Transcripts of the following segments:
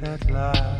that lie.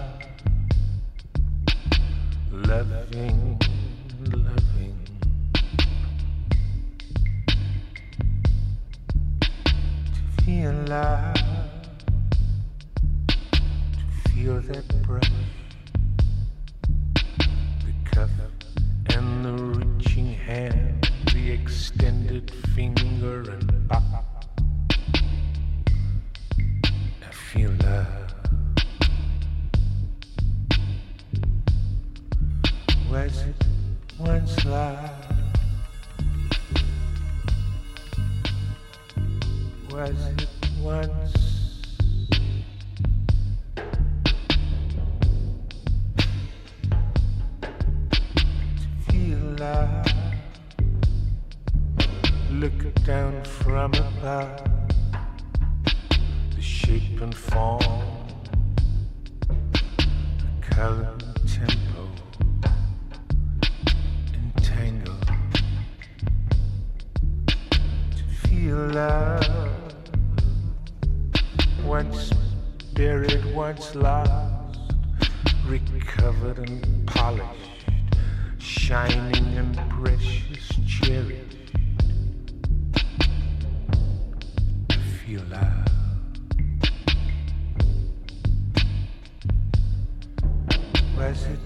as it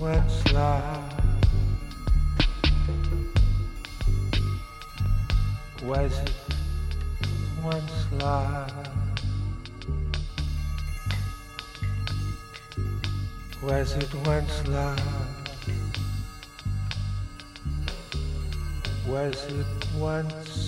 went love? Was it went love? Was it went love? Was it once?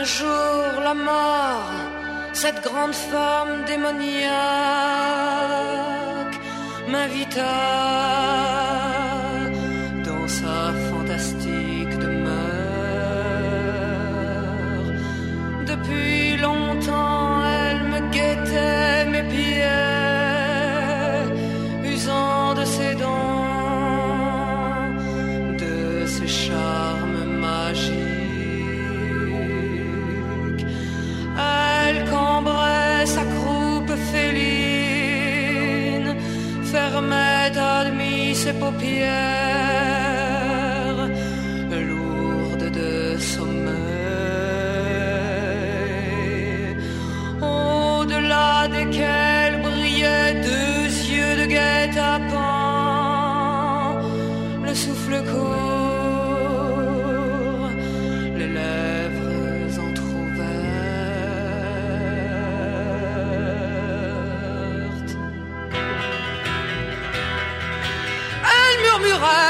Un jour, la mort, cette grande femme démoniaque, m'invita. heureux.